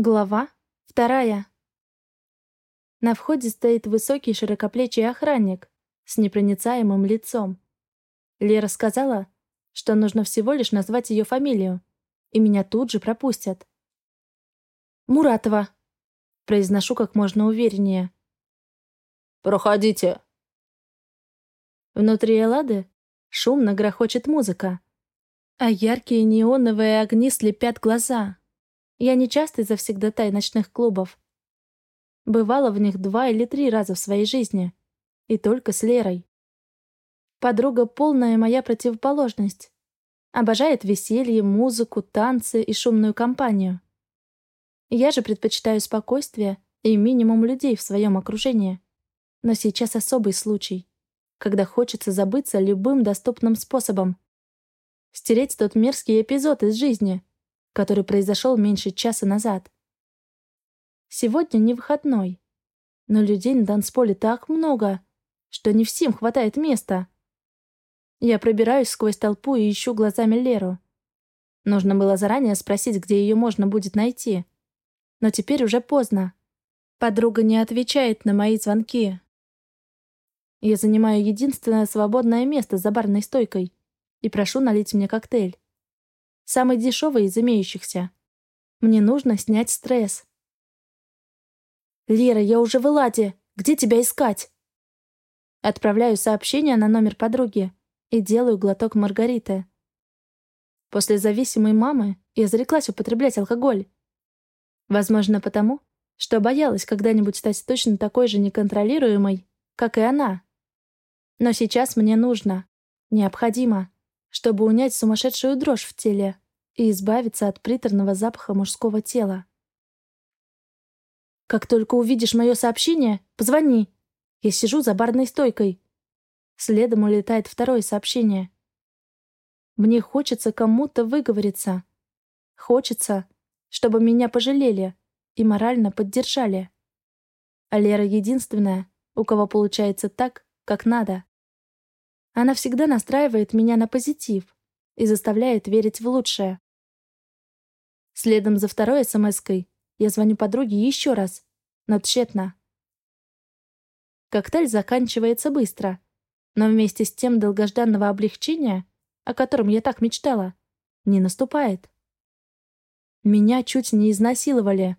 Глава вторая. На входе стоит высокий широкоплечий охранник с непроницаемым лицом. Лера сказала, что нужно всего лишь назвать ее фамилию, и меня тут же пропустят. «Муратова», — произношу как можно увереннее. «Проходите». Внутри Эллады шумно грохочет музыка, а яркие неоновые огни слепят глаза. Я не часто завсегдатай ночных клубов. Бывала в них два или три раза в своей жизни. И только с Лерой. Подруга полная моя противоположность. Обожает веселье, музыку, танцы и шумную компанию. Я же предпочитаю спокойствие и минимум людей в своем окружении. Но сейчас особый случай, когда хочется забыться любым доступным способом. Стереть тот мерзкий эпизод из жизни, который произошел меньше часа назад. Сегодня не выходной, но людей на танцполе так много, что не всем хватает места. Я пробираюсь сквозь толпу и ищу глазами Леру. Нужно было заранее спросить, где ее можно будет найти. Но теперь уже поздно. Подруга не отвечает на мои звонки. Я занимаю единственное свободное место за барной стойкой и прошу налить мне коктейль. Самый дешевый из имеющихся. Мне нужно снять стресс. «Лера, я уже в Эладе. Где тебя искать?» Отправляю сообщение на номер подруги и делаю глоток Маргариты. После зависимой мамы я зареклась употреблять алкоголь. Возможно, потому, что боялась когда-нибудь стать точно такой же неконтролируемой, как и она. Но сейчас мне нужно, необходимо чтобы унять сумасшедшую дрожь в теле и избавиться от приторного запаха мужского тела. «Как только увидишь мое сообщение, позвони. Я сижу за барной стойкой». Следом улетает второе сообщение. Мне хочется кому-то выговориться. Хочется, чтобы меня пожалели и морально поддержали. А Лера единственная, у кого получается так, как надо. Она всегда настраивает меня на позитив и заставляет верить в лучшее. Следом за второй смс-кой я звоню подруге еще раз, но тщетно. Коктейль заканчивается быстро, но вместе с тем долгожданного облегчения, о котором я так мечтала, не наступает. Меня чуть не изнасиловали.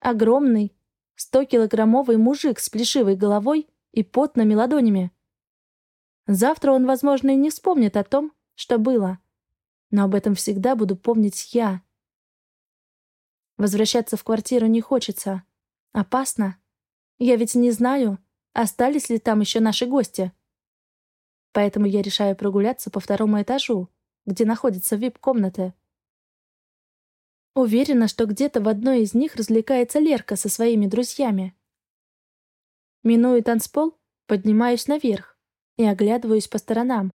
Огромный, 100-килограммовый мужик с плешивой головой и потными ладонями. Завтра он, возможно, и не вспомнит о том, что было. Но об этом всегда буду помнить я. Возвращаться в квартиру не хочется. Опасно. Я ведь не знаю, остались ли там еще наши гости. Поэтому я решаю прогуляться по второму этажу, где находятся вип-комнаты. Уверена, что где-то в одной из них развлекается Лерка со своими друзьями. Минуя танцпол, поднимаюсь наверх и оглядываюсь по сторонам.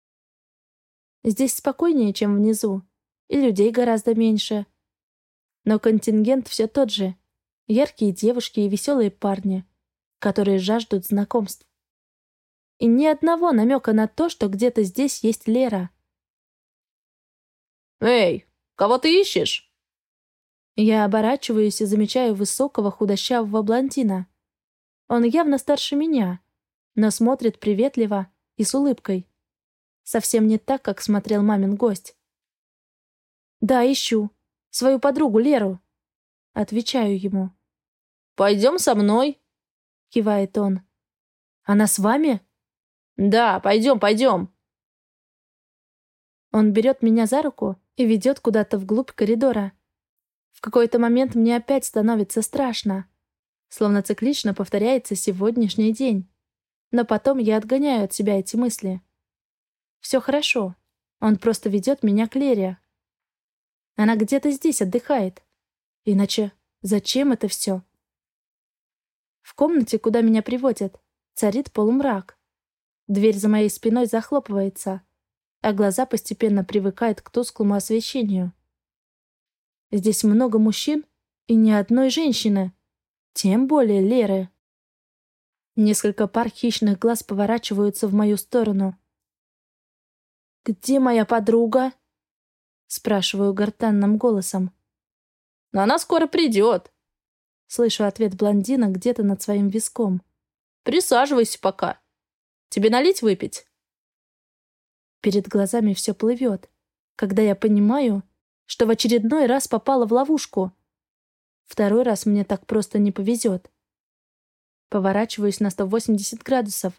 Здесь спокойнее, чем внизу, и людей гораздо меньше. Но контингент все тот же. Яркие девушки и веселые парни, которые жаждут знакомств. И ни одного намека на то, что где-то здесь есть Лера. «Эй, кого ты ищешь?» Я оборачиваюсь и замечаю высокого худощавого блондина. Он явно старше меня, но смотрит приветливо и с улыбкой. Совсем не так, как смотрел мамин гость. «Да, ищу. Свою подругу Леру». Отвечаю ему. «Пойдем со мной», — кивает он. «Она с вами?» «Да, пойдем, пойдем». Он берет меня за руку и ведет куда-то вглубь коридора. В какой-то момент мне опять становится страшно. Словно циклично повторяется сегодняшний день. Но потом я отгоняю от себя эти мысли. Все хорошо. Он просто ведет меня к Лере. Она где-то здесь отдыхает. Иначе зачем это все? В комнате, куда меня приводят, царит полумрак. Дверь за моей спиной захлопывается, а глаза постепенно привыкают к тусклому освещению. Здесь много мужчин и ни одной женщины, тем более Леры. Несколько пар хищных глаз поворачиваются в мою сторону. «Где моя подруга?» Спрашиваю гортанным голосом. Но она скоро придет. Слышу ответ блондина где-то над своим виском. Присаживайся пока. Тебе налить выпить? Перед глазами все плывет, когда я понимаю, что в очередной раз попала в ловушку. Второй раз мне так просто не повезет. Поворачиваюсь на 180 градусов,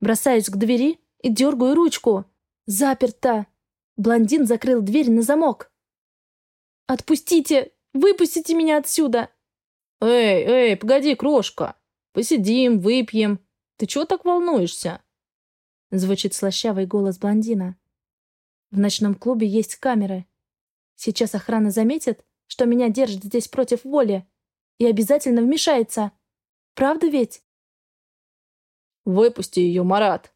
бросаюсь к двери и дергаю ручку. Заперто! Блондин закрыл дверь на замок. «Отпустите! Выпустите меня отсюда!» «Эй, эй, погоди, крошка! Посидим, выпьем. Ты чего так волнуешься?» Звучит слащавый голос блондина. В ночном клубе есть камеры. Сейчас охрана заметит, что меня держат здесь против воли, и обязательно вмешается. Правда ведь? «Выпусти ее, Марат!»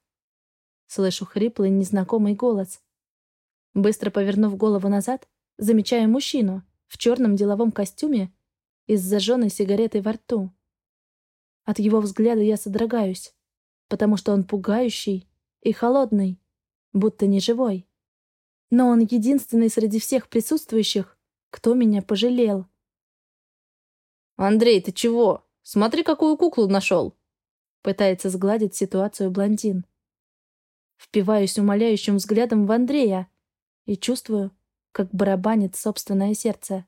Слышу хриплый незнакомый голос. Быстро повернув голову назад, замечаю мужчину в черном деловом костюме и с зажженной сигаретой во рту. От его взгляда я содрогаюсь, потому что он пугающий и холодный, будто не живой. Но он единственный среди всех присутствующих, кто меня пожалел. «Андрей, ты чего? Смотри, какую куклу нашел!» Пытается сгладить ситуацию блондин. Впиваюсь умоляющим взглядом в Андрея и чувствую, как барабанит собственное сердце.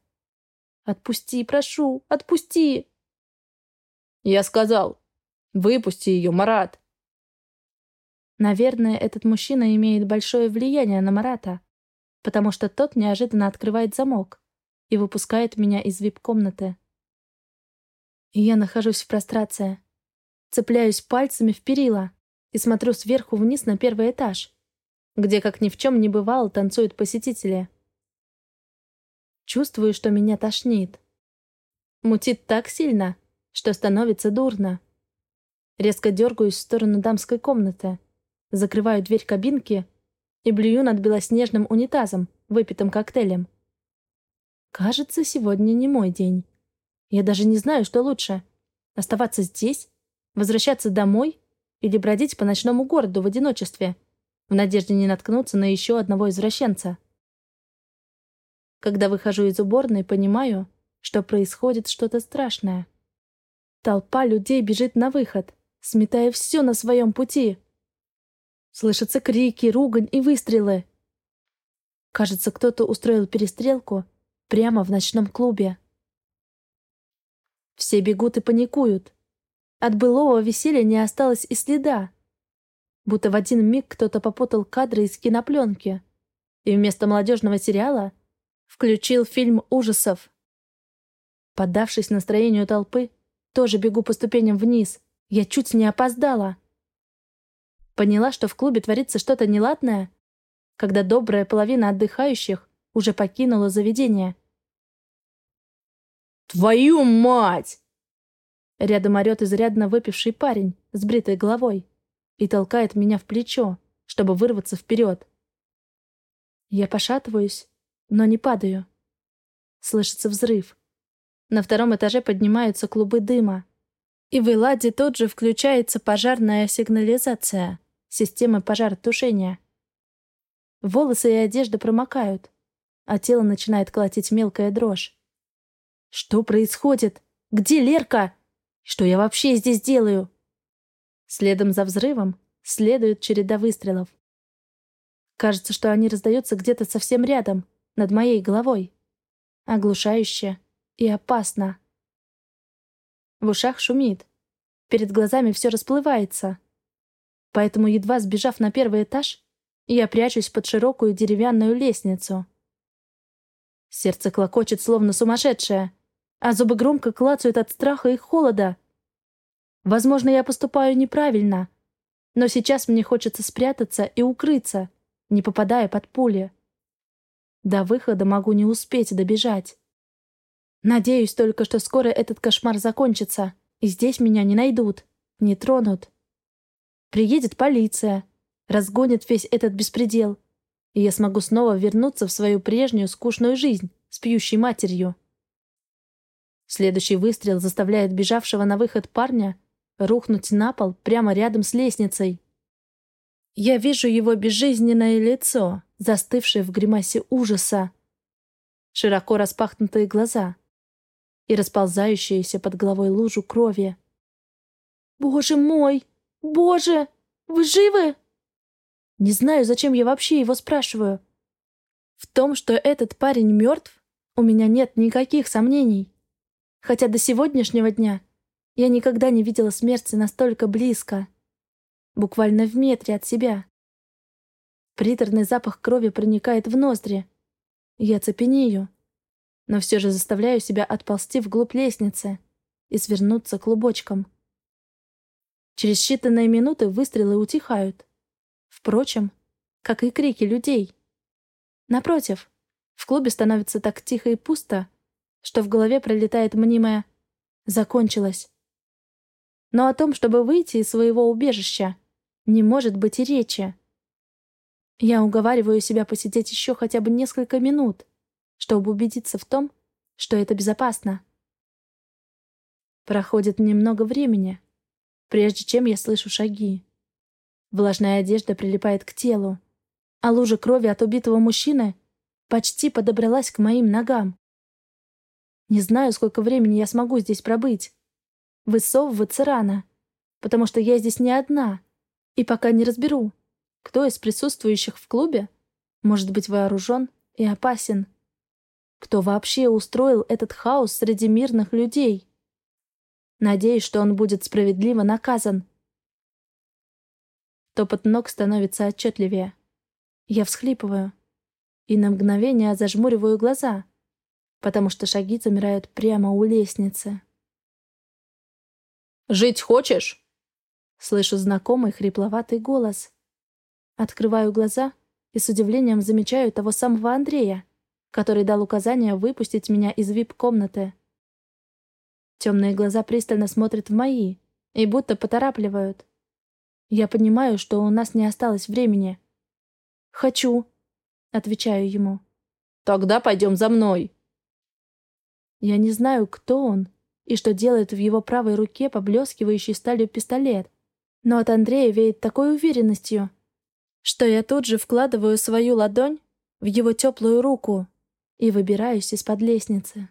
«Отпусти, прошу, отпусти!» «Я сказал, выпусти ее, Марат!» Наверное, этот мужчина имеет большое влияние на Марата, потому что тот неожиданно открывает замок и выпускает меня из вип-комнаты. И я нахожусь в прострации. Цепляюсь пальцами в перила и смотрю сверху вниз на первый этаж, где, как ни в чем не бывало, танцуют посетители. Чувствую, что меня тошнит. Мутит так сильно, что становится дурно. Резко дергаюсь в сторону дамской комнаты закрываю дверь кабинки и блюю над белоснежным унитазом, выпитым коктейлем. Кажется, сегодня не мой день. Я даже не знаю, что лучше. Оставаться здесь, возвращаться домой или бродить по ночному городу в одиночестве, в надежде не наткнуться на еще одного извращенца. Когда выхожу из уборной, понимаю, что происходит что-то страшное. Толпа людей бежит на выход, сметая все на своем пути. Слышатся крики, ругань и выстрелы. Кажется, кто-то устроил перестрелку прямо в ночном клубе. Все бегут и паникуют. От былого веселья не осталось и следа. Будто в один миг кто-то попутал кадры из кинопленки и вместо молодежного сериала включил фильм ужасов. Поддавшись настроению толпы, тоже бегу по ступеням вниз. Я чуть не опоздала. Поняла, что в клубе творится что-то неладное, когда добрая половина отдыхающих уже покинула заведение. «Твою мать!» Рядом орёт изрядно выпивший парень с бритой головой и толкает меня в плечо, чтобы вырваться вперед. Я пошатываюсь, но не падаю. Слышится взрыв. На втором этаже поднимаются клубы дыма. И в Эладе тут же включается пожарная сигнализация системы пожаротушения. Волосы и одежда промокают, а тело начинает колотить мелкая дрожь. Что происходит? Где Лерка? Что я вообще здесь делаю? Следом за взрывом следует череда выстрелов. Кажется, что они раздаются где-то совсем рядом, над моей головой. Оглушающе и опасно. В ушах шумит. Перед глазами все расплывается. Поэтому, едва сбежав на первый этаж, я прячусь под широкую деревянную лестницу. Сердце клокочет, словно сумасшедшее, а зубы громко клацают от страха и холода. Возможно, я поступаю неправильно, но сейчас мне хочется спрятаться и укрыться, не попадая под пули. До выхода могу не успеть добежать. Надеюсь только, что скоро этот кошмар закончится, и здесь меня не найдут, не тронут. Приедет полиция, разгонит весь этот беспредел, и я смогу снова вернуться в свою прежнюю скучную жизнь с пьющей матерью. Следующий выстрел заставляет бежавшего на выход парня рухнуть на пол прямо рядом с лестницей. Я вижу его безжизненное лицо, застывшее в гримасе ужаса. Широко распахнутые глаза, и расползающуюся под головой лужу крови. «Боже мой! Боже! Вы живы?» Не знаю, зачем я вообще его спрашиваю. В том, что этот парень мертв, у меня нет никаких сомнений. Хотя до сегодняшнего дня я никогда не видела смерти настолько близко. Буквально в метре от себя. Приторный запах крови проникает в ноздри. Я цепенею, но все же заставляю себя отползти вглубь лестницы и свернуться клубочком. Через считанные минуты выстрелы утихают. Впрочем, как и крики людей. Напротив, в клубе становится так тихо и пусто, что в голове пролетает мнимое «закончилось». Но о том, чтобы выйти из своего убежища, не может быть и речи. Я уговариваю себя посидеть еще хотя бы несколько минут, чтобы убедиться в том, что это безопасно. Проходит немного времени, прежде чем я слышу шаги. Влажная одежда прилипает к телу, а лужа крови от убитого мужчины почти подобралась к моим ногам. Не знаю, сколько времени я смогу здесь пробыть. Высовываться рано, потому что я здесь не одна, и пока не разберу, кто из присутствующих в клубе может быть вооружен и опасен. Кто вообще устроил этот хаос среди мирных людей? Надеюсь, что он будет справедливо наказан. Топот ног становится отчетливее. Я всхлипываю и на мгновение зажмуриваю глаза, потому что шаги замирают прямо у лестницы. «Жить хочешь?» Слышу знакомый хрипловатый голос. Открываю глаза и с удивлением замечаю того самого Андрея, который дал указание выпустить меня из вип-комнаты. Темные глаза пристально смотрят в мои и будто поторапливают. Я понимаю, что у нас не осталось времени. «Хочу», — отвечаю ему. «Тогда пойдем за мной». Я не знаю, кто он и что делает в его правой руке поблескивающий сталью пистолет, но от Андрея веет такой уверенностью, что я тут же вкладываю свою ладонь в его теплую руку и выбираюсь из-под лестницы.